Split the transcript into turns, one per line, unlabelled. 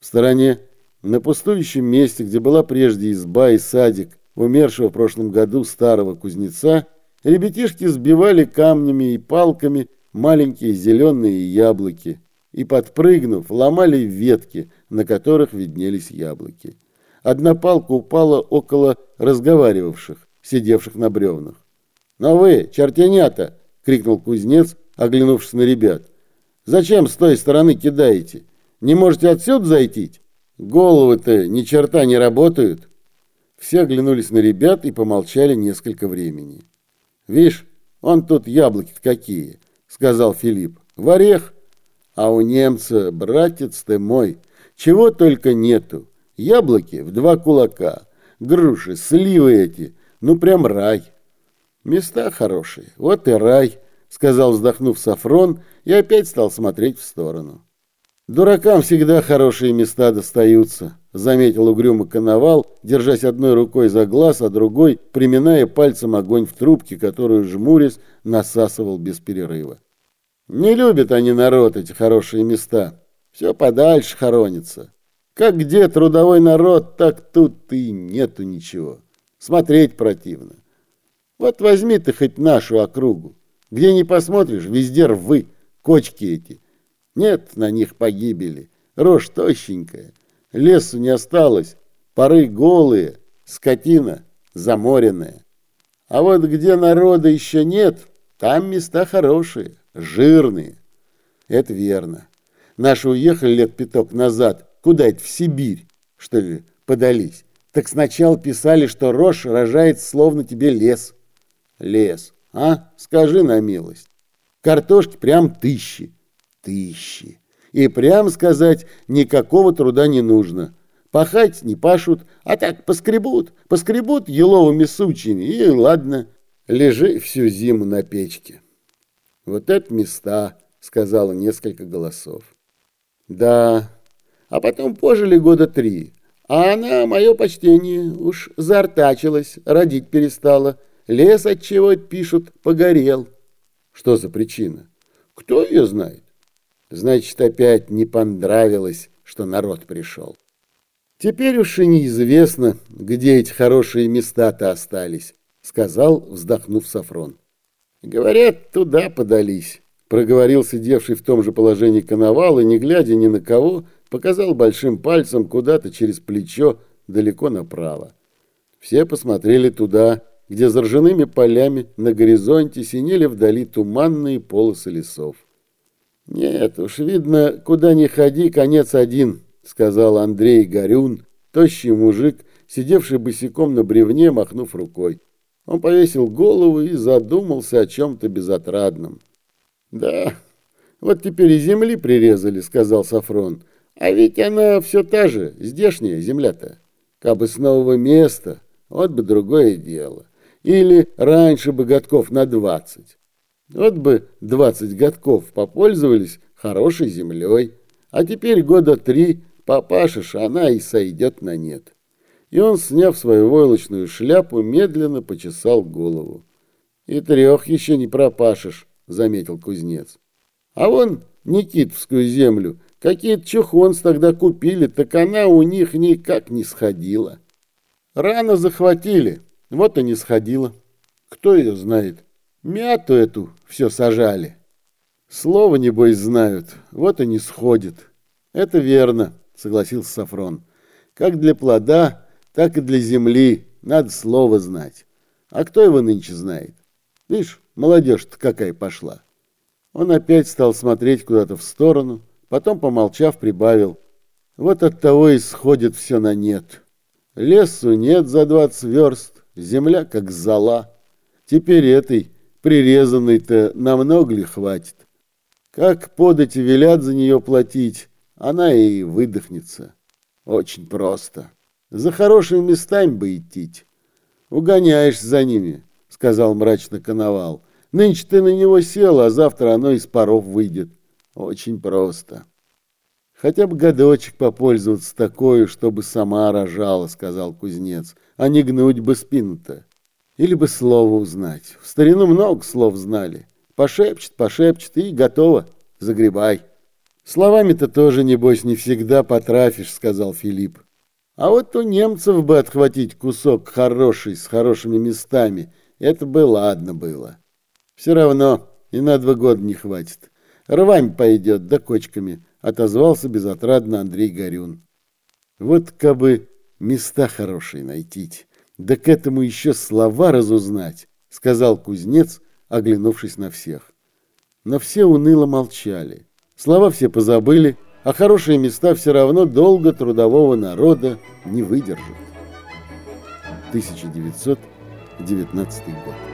В стороне, на пустующем месте, где была прежде изба и садик умершего в прошлом году старого кузнеца, ребятишки сбивали камнями и палками маленькие зеленые яблоки и, подпрыгнув, ломали ветки, на которых виднелись яблоки. Одна палка упала около разговаривавших, сидевших на бревнах. «Но вы, чертенята!» — крикнул кузнец, оглянувшись на ребят. «Зачем с той стороны кидаете? Не можете отсюда зайти? Головы-то ни черта не работают!» Все оглянулись на ребят и помолчали несколько времени. «Вишь, он тут яблоки какие!» — сказал Филипп. «В орех! А у немца, братец ты мой, чего только нету! Яблоки в два кулака, груши, сливы эти, ну прям рай!» «Места хорошие, вот и рай», — сказал, вздохнув Сафрон, и опять стал смотреть в сторону. «Дуракам всегда хорошие места достаются», — заметил угрюмо коновал, держась одной рукой за глаз, а другой приминая пальцем огонь в трубке, которую жмурясь насасывал без перерыва. «Не любят они народ, эти хорошие места. Все подальше хоронится. Как где трудовой народ, так тут и нету ничего. Смотреть противно. Вот возьми ты хоть нашу округу. Где не посмотришь, везде рвы, кочки эти. Нет на них погибели. Рожь тощенькая. Лесу не осталось. Поры голые, скотина заморенная. А вот где народа еще нет, там места хорошие, жирные. Это верно. Наши уехали лет пяток назад. Куда это, в Сибирь, что ли, подались? Так сначала писали, что рожь рожает словно тебе лес лес, а? Скажи на милость. Картошки прям тысячи, тысячи. И прям сказать, никакого труда не нужно. Пахать не пашут, а так поскребут, поскребут еловыми сучьями, и ладно, лежи всю зиму на печке. Вот это места, сказала несколько голосов. Да, а потом пожили года три, а она, мое почтение, уж зартачилась, родить перестала, Лес от чего пишут погорел. Что за причина? Кто ее знает? Значит, опять не понравилось, что народ пришел. Теперь уж и неизвестно, где эти хорошие места-то остались, сказал, вздохнув Сафрон. Говорят, туда подались, проговорил сидевший в том же положении коновал и, не глядя ни на кого, показал большим пальцем куда-то через плечо далеко направо. Все посмотрели туда, где за ржаными полями на горизонте синели вдали туманные полосы лесов. «Нет уж, видно, куда ни ходи, конец один», — сказал Андрей Горюн, тощий мужик, сидевший босиком на бревне, махнув рукой. Он повесил голову и задумался о чем-то безотрадном. «Да, вот теперь и земли прирезали», — сказал Сафрон. «А ведь она все та же, здешняя земля-то. Кабы с нового места, вот бы другое дело. Или раньше бы годков на двадцать. Вот бы двадцать годков попользовались хорошей землей, а теперь года три попашешь, она и сойдет на нет. И он, сняв свою войлочную шляпу, медленно почесал голову. «И трех еще не пропашешь», — заметил кузнец. «А вон Никитовскую землю какие-то чухонс тогда купили, так она у них никак не сходила. Рано захватили, вот и не сходила. Кто ее знает? Мяту эту все сажали. Слово, небось, знают, вот и не сходит. Это верно, согласился Сафрон. Как для плода, так и для земли надо слово знать. А кто его нынче знает? Видишь, молодежь-то какая пошла. Он опять стал смотреть куда-то в сторону, потом, помолчав, прибавил. Вот от того и сходит все на нет. Лесу нет за двадцать верст, земля как зола. Теперь этой, прирезанной-то, намного ли хватит? Как подать и велят за нее платить, она и выдохнется. Очень просто. За хорошими местами бы идти. Угоняешь за ними, сказал мрачно Коновал. Нынче ты на него сел, а завтра оно из паров выйдет. Очень просто. Хотя бы годочек попользоваться такой, чтобы сама рожала, сказал кузнец а не гнуть бы спину-то. Или бы слово узнать. В старину много слов знали. Пошепчет, пошепчет и готово. Загребай. Словами-то тоже, небось, не всегда потрафишь, сказал Филипп. А вот у немцев бы отхватить кусок хороший, с хорошими местами, это бы ладно было. Все равно и на два года не хватит. Рвань пойдет, да кочками, отозвался безотрадно Андрей Горюн. Вот кабы места хорошие найти, да к этому еще слова разузнать, сказал кузнец, оглянувшись на всех. Но все уныло молчали. Слова все позабыли, а хорошие места все равно долго трудового народа не выдержат. 1919 год.